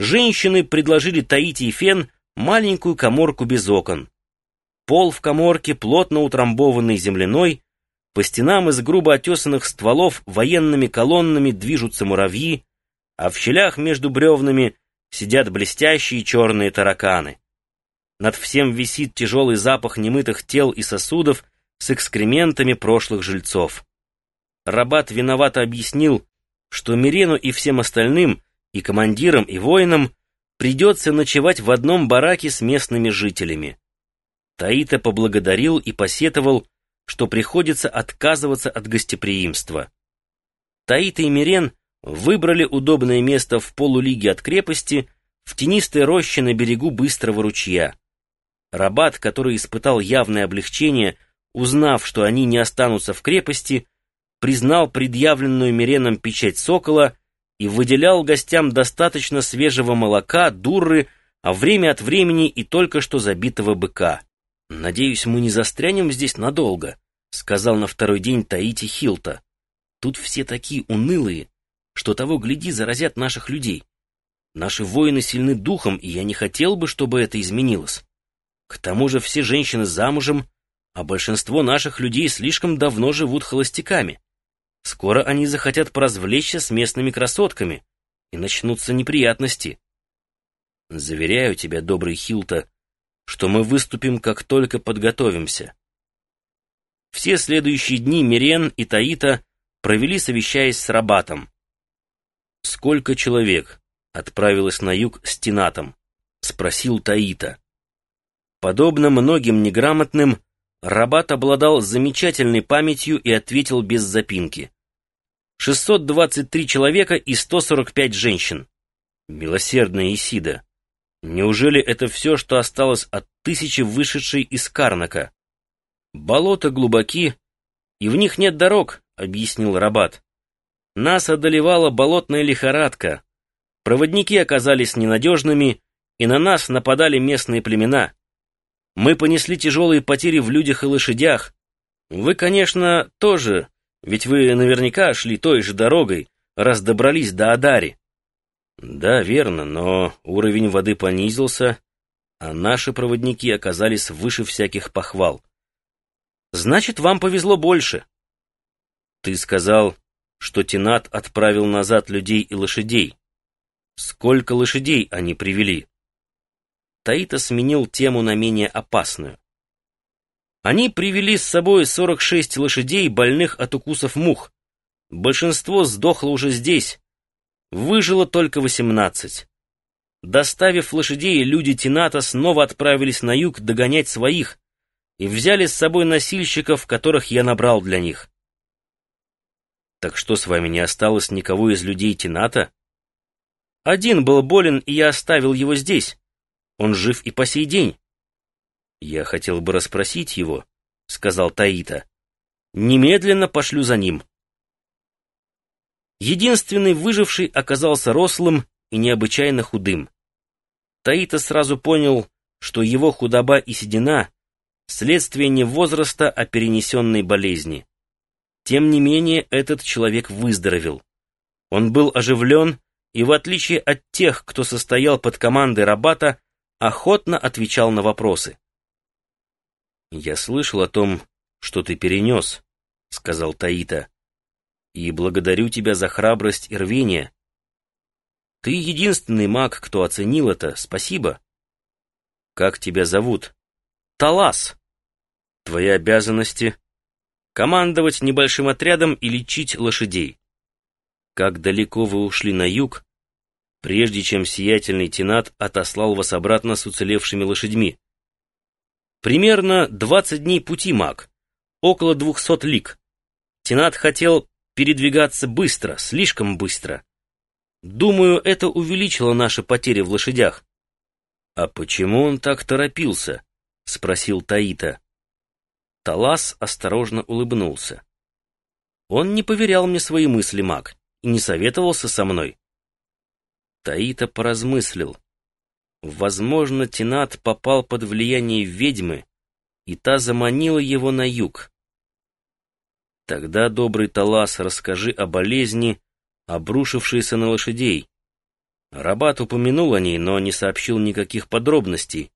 женщины предложили Таити и Фен маленькую коморку без окон. Пол в коморке, плотно утрамбованный земляной, по стенам из грубо отесанных стволов военными колоннами движутся муравьи, а в щелях между бревнами сидят блестящие черные тараканы. Над всем висит тяжелый запах немытых тел и сосудов с экскрементами прошлых жильцов. Рабат виновато объяснил, что Мирену и всем остальным, и командирам, и воинам, придется ночевать в одном бараке с местными жителями. Таита поблагодарил и посетовал, что приходится отказываться от гостеприимства. Таита и Мирен выбрали удобное место в полулиге от крепости в тенистой роще на берегу быстрого ручья. Рабат, который испытал явное облегчение, узнав, что они не останутся в крепости, признал предъявленную Миреном печать сокола и выделял гостям достаточно свежего молока, дурры, а время от времени и только что забитого быка. «Надеюсь, мы не застрянем здесь надолго», — сказал на второй день Таити Хилта. «Тут все такие унылые, что того, гляди, заразят наших людей. Наши воины сильны духом, и я не хотел бы, чтобы это изменилось. К тому же все женщины замужем, а большинство наших людей слишком давно живут холостяками. Скоро они захотят поразвлечься с местными красотками, и начнутся неприятности. Заверяю тебя, добрый Хилта, что мы выступим, как только подготовимся. Все следующие дни Мирен и Таита провели, совещаясь с Рабатом. «Сколько человек отправилось на юг с Тинатом?» — спросил Таита. Подобно многим неграмотным, Рабат обладал замечательной памятью и ответил без запинки. 623 человека и 145 женщин. Милосердная Исида. Неужели это все, что осталось от тысячи вышедшей из Карнака? Болота глубоки, и в них нет дорог, объяснил Рабат. Нас одолевала болотная лихорадка. Проводники оказались ненадежными, и на нас нападали местные племена. Мы понесли тяжелые потери в людях и лошадях. Вы, конечно, тоже, ведь вы наверняка шли той же дорогой, раз добрались до Адари. Да, верно, но уровень воды понизился, а наши проводники оказались выше всяких похвал. Значит, вам повезло больше. Ты сказал, что Тенат отправил назад людей и лошадей. Сколько лошадей они привели? Таита сменил тему на менее опасную. Они привели с собой 46 лошадей, больных от укусов мух. Большинство сдохло уже здесь, Выжило только восемнадцать. Доставив лошадей, люди Тената снова отправились на юг догонять своих и взяли с собой носильщиков, которых я набрал для них. Так что с вами не осталось никого из людей Тената? Один был болен, и я оставил его здесь. Он жив и по сей день. Я хотел бы расспросить его, — сказал Таита. Немедленно пошлю за ним. Единственный выживший оказался рослым и необычайно худым. Таита сразу понял, что его худоба и седина — следствие не возраста, а перенесенной болезни. Тем не менее, этот человек выздоровел. Он был оживлен и, в отличие от тех, кто состоял под командой Рабата, охотно отвечал на вопросы. «Я слышал о том, что ты перенес», — сказал Таита и благодарю тебя за храбрость и рвение. Ты единственный маг, кто оценил это, спасибо. Как тебя зовут? Талас. Твои обязанности — командовать небольшим отрядом и лечить лошадей. Как далеко вы ушли на юг, прежде чем сиятельный тенат отослал вас обратно с уцелевшими лошадьми? Примерно двадцать дней пути, маг, около двухсот лиг. Тенат хотел передвигаться быстро, слишком быстро. Думаю, это увеличило наши потери в лошадях. «А почему он так торопился?» — спросил Таита. Талас осторожно улыбнулся. Он не поверял мне свои мысли, маг, и не советовался со мной. Таита поразмыслил. Возможно, Тенат попал под влияние ведьмы, и та заманила его на юг. Тогда, добрый Талас, расскажи о болезни, обрушившейся на лошадей. Рабат упомянул о ней, но не сообщил никаких подробностей.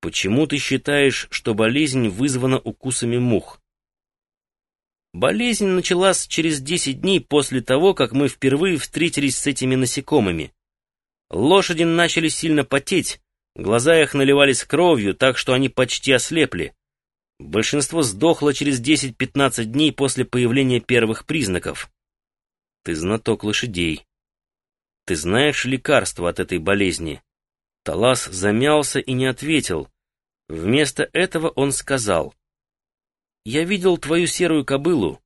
Почему ты считаешь, что болезнь вызвана укусами мух? Болезнь началась через 10 дней после того, как мы впервые встретились с этими насекомыми. Лошади начали сильно потеть, глаза их наливались кровью, так что они почти ослепли. Большинство сдохло через 10-15 дней после появления первых признаков. Ты знаток лошадей. Ты знаешь лекарство от этой болезни? Талас замялся и не ответил. Вместо этого он сказал. Я видел твою серую кобылу.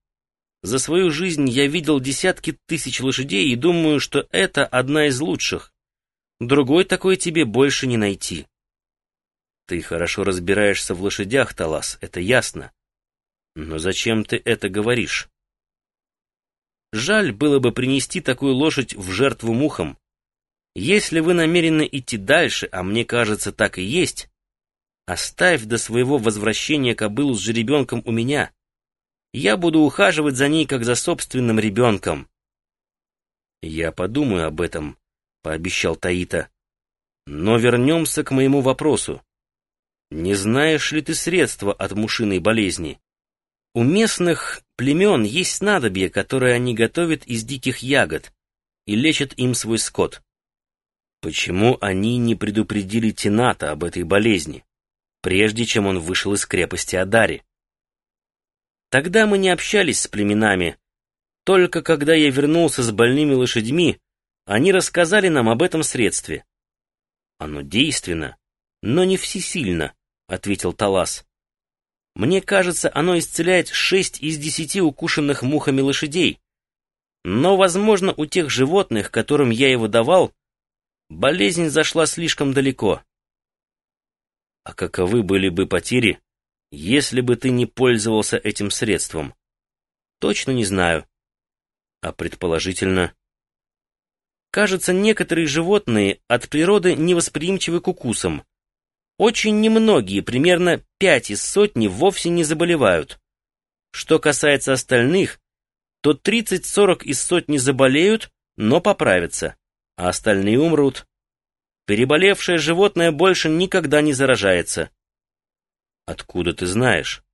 За свою жизнь я видел десятки тысяч лошадей и думаю, что это одна из лучших. Другой такой тебе больше не найти. Ты хорошо разбираешься в лошадях, Талас, это ясно. Но зачем ты это говоришь? Жаль было бы принести такую лошадь в жертву мухам. Если вы намерены идти дальше, а мне кажется, так и есть, Оставь до своего возвращения кобылу с жеребенком у меня. Я буду ухаживать за ней, как за собственным ребенком. Я подумаю об этом, — пообещал Таита. Но вернемся к моему вопросу. Не знаешь ли ты средства от мушиной болезни? У местных племен есть снадобье, которое они готовят из диких ягод и лечат им свой скот. Почему они не предупредили Тената об этой болезни? Прежде чем он вышел из крепости Адари. Тогда мы не общались с племенами. Только когда я вернулся с больными лошадьми, они рассказали нам об этом средстве. Оно действенно, но не всесильно, ответил Талас. Мне кажется, оно исцеляет шесть из десяти укушенных мухами лошадей. Но, возможно, у тех животных, которым я его давал, болезнь зашла слишком далеко. А каковы были бы потери, если бы ты не пользовался этим средством? Точно не знаю. А предположительно... Кажется, некоторые животные от природы невосприимчивы к укусам. Очень немногие, примерно пять из сотни, вовсе не заболевают. Что касается остальных, то 30-40 из сотни заболеют, но поправятся, а остальные умрут. Переболевшее животное больше никогда не заражается. Откуда ты знаешь?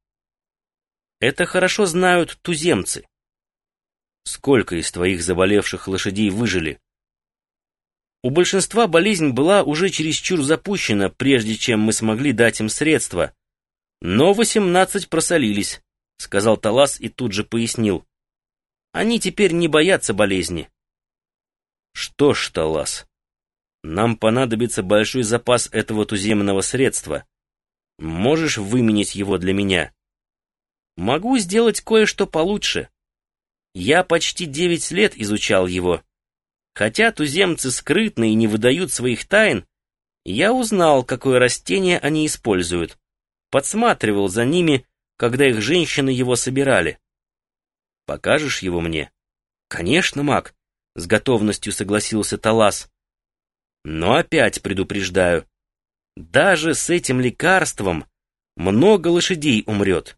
Это хорошо знают туземцы. Сколько из твоих заболевших лошадей выжили? У большинства болезнь была уже чересчур запущена, прежде чем мы смогли дать им средства. Но восемнадцать просолились, сказал Талас и тут же пояснил. Они теперь не боятся болезни. Что ж, Талас, нам понадобится большой запас этого туземного средства. Можешь выменить его для меня? Могу сделать кое-что получше. Я почти девять лет изучал его. Хотя туземцы скрытны и не выдают своих тайн, я узнал, какое растение они используют. Подсматривал за ними, когда их женщины его собирали. Покажешь его мне? Конечно, маг, с готовностью согласился Талас. Но опять предупреждаю, даже с этим лекарством много лошадей умрет.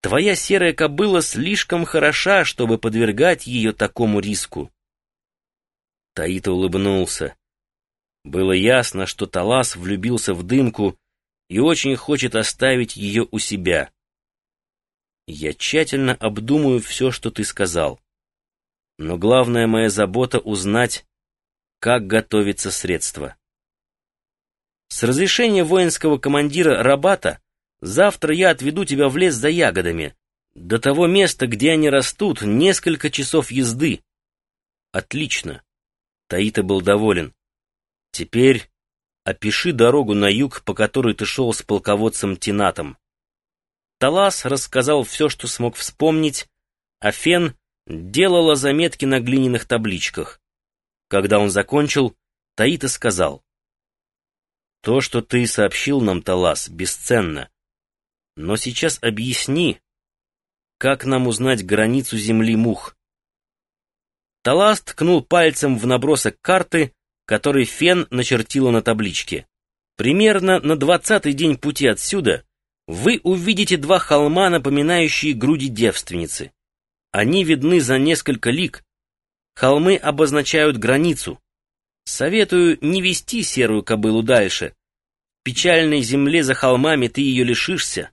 Твоя серая кобыла слишком хороша, чтобы подвергать ее такому риску. Таита улыбнулся. Было ясно, что Талас влюбился в дымку и очень хочет оставить ее у себя. Я тщательно обдумаю все, что ты сказал. Но главная моя забота — узнать, как готовится средство. С разрешения воинского командира Рабата завтра я отведу тебя в лес за ягодами. До того места, где они растут, несколько часов езды. Отлично. Таита был доволен. Теперь опиши дорогу на юг, по которой ты шел с полководцем Тинатом. Талас рассказал все, что смог вспомнить, а Фен делала заметки на глиняных табличках. Когда он закончил, Таита сказал. «То, что ты сообщил нам, Талас, бесценно. Но сейчас объясни, как нам узнать границу земли мух?» Талас ткнул пальцем в набросок карты, который Фен начертила на табличке. «Примерно на двадцатый день пути отсюда вы увидите два холма, напоминающие груди девственницы. Они видны за несколько лик, Холмы обозначают границу. Советую не вести серую кобылу дальше. В печальной земле за холмами ты ее лишишься.